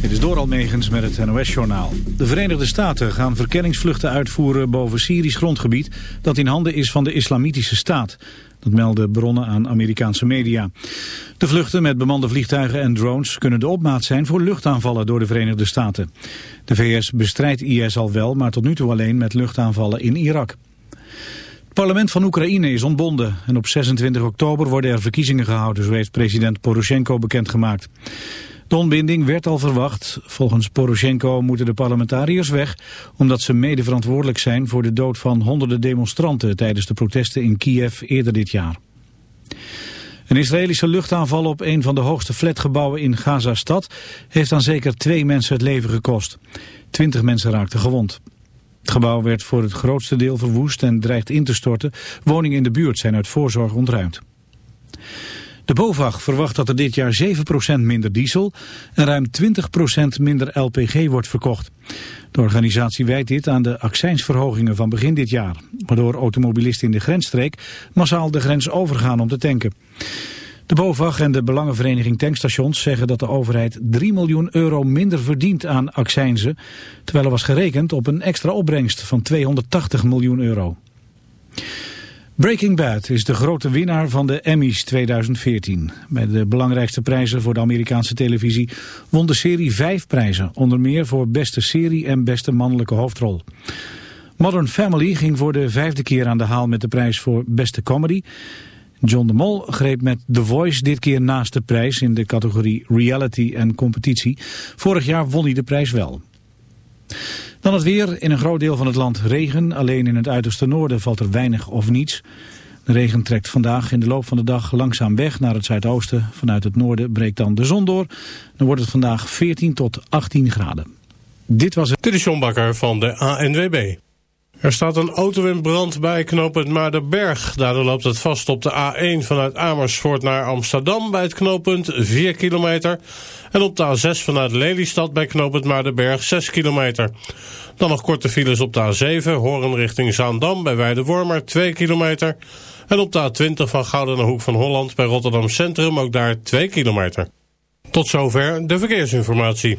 Dit is Doral Megens met het NOS-journaal. De Verenigde Staten gaan verkenningsvluchten uitvoeren boven Syrisch grondgebied... dat in handen is van de Islamitische Staat. Dat melden bronnen aan Amerikaanse media. De vluchten met bemande vliegtuigen en drones kunnen de opmaat zijn voor luchtaanvallen door de Verenigde Staten. De VS bestrijdt IS al wel, maar tot nu toe alleen met luchtaanvallen in Irak. Het parlement van Oekraïne is ontbonden en op 26 oktober worden er verkiezingen gehouden, zo heeft president Poroshenko bekendgemaakt. De ontbinding werd al verwacht. Volgens Poroshenko moeten de parlementariërs weg... omdat ze mede verantwoordelijk zijn voor de dood van honderden demonstranten... tijdens de protesten in Kiev eerder dit jaar. Een Israëlische luchtaanval op een van de hoogste flatgebouwen in Gaza-stad... heeft aan zeker twee mensen het leven gekost. Twintig mensen raakten gewond. Het gebouw werd voor het grootste deel verwoest en dreigt in te storten. Woningen in de buurt zijn uit voorzorg ontruimd. De BOVAG verwacht dat er dit jaar 7% minder diesel en ruim 20% minder LPG wordt verkocht. De organisatie wijt dit aan de accijnsverhogingen van begin dit jaar, waardoor automobilisten in de grensstreek massaal de grens overgaan om te tanken. De BOVAG en de Belangenvereniging Tankstations zeggen dat de overheid 3 miljoen euro minder verdient aan accijnzen, terwijl er was gerekend op een extra opbrengst van 280 miljoen euro. Breaking Bad is de grote winnaar van de Emmys 2014. Bij de belangrijkste prijzen voor de Amerikaanse televisie won de serie vijf prijzen. Onder meer voor beste serie en beste mannelijke hoofdrol. Modern Family ging voor de vijfde keer aan de haal met de prijs voor beste comedy. John de Mol greep met The Voice dit keer naast de prijs in de categorie reality en competitie. Vorig jaar won hij de prijs wel. Dan het weer. In een groot deel van het land regen. Alleen in het uiterste noorden valt er weinig of niets. De regen trekt vandaag in de loop van de dag langzaam weg naar het zuidoosten. Vanuit het noorden breekt dan de zon door. Dan wordt het vandaag 14 tot 18 graden. Dit was het. John van de ANWB. Er staat een auto in brand bij knooppunt Maardenberg. Daardoor loopt het vast op de A1 vanuit Amersfoort naar Amsterdam bij het knooppunt 4 kilometer. En op de A6 vanuit Lelystad bij knooppunt Maardenberg 6 kilometer. Dan nog korte files op de A7, Horen richting Zaandam bij Weidewormer 2 kilometer. En op de A20 van Gouden naar Hoek van Holland bij Rotterdam Centrum ook daar 2 kilometer. Tot zover de verkeersinformatie.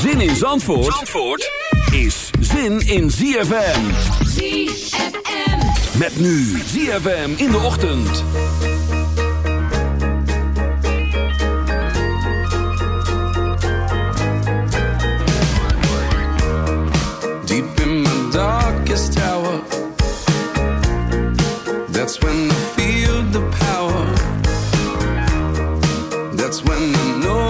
Zin in Zandvoort, Zandvoort is zin in ZFM. ZFM. Met nu ZFM in de ochtend. Deep in my darkest tower That's when I feel the power That's when I know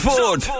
Zandvoort.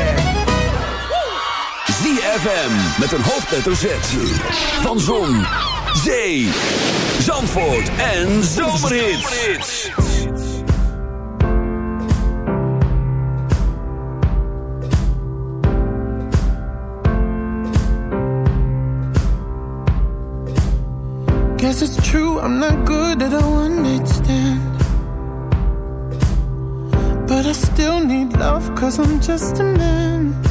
ZFM met een hoofdletter Z. Van Zon, Zee, Zandvoort en Zomerhits. Guess it's true, I'm not good at a one night stand. But I still need love, cause I'm just a man.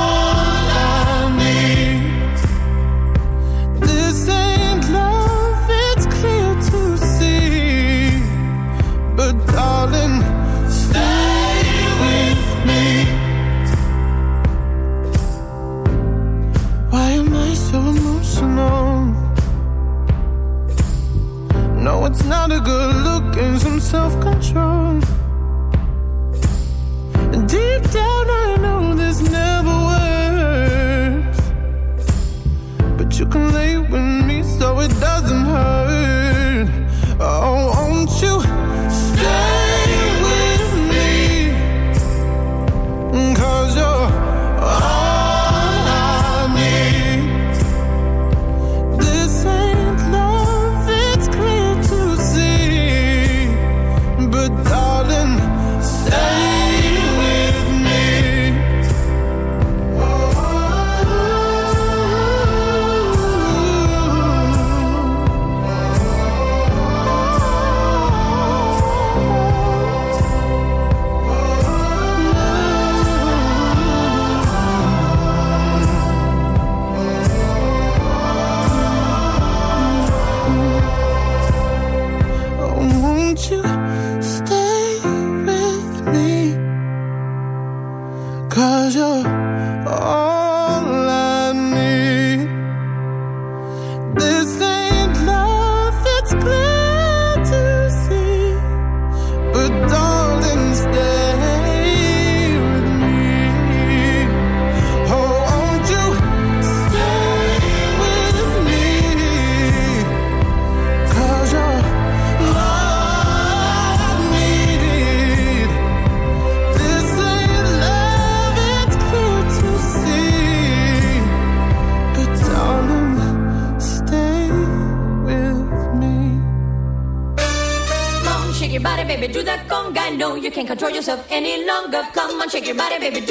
your body, baby,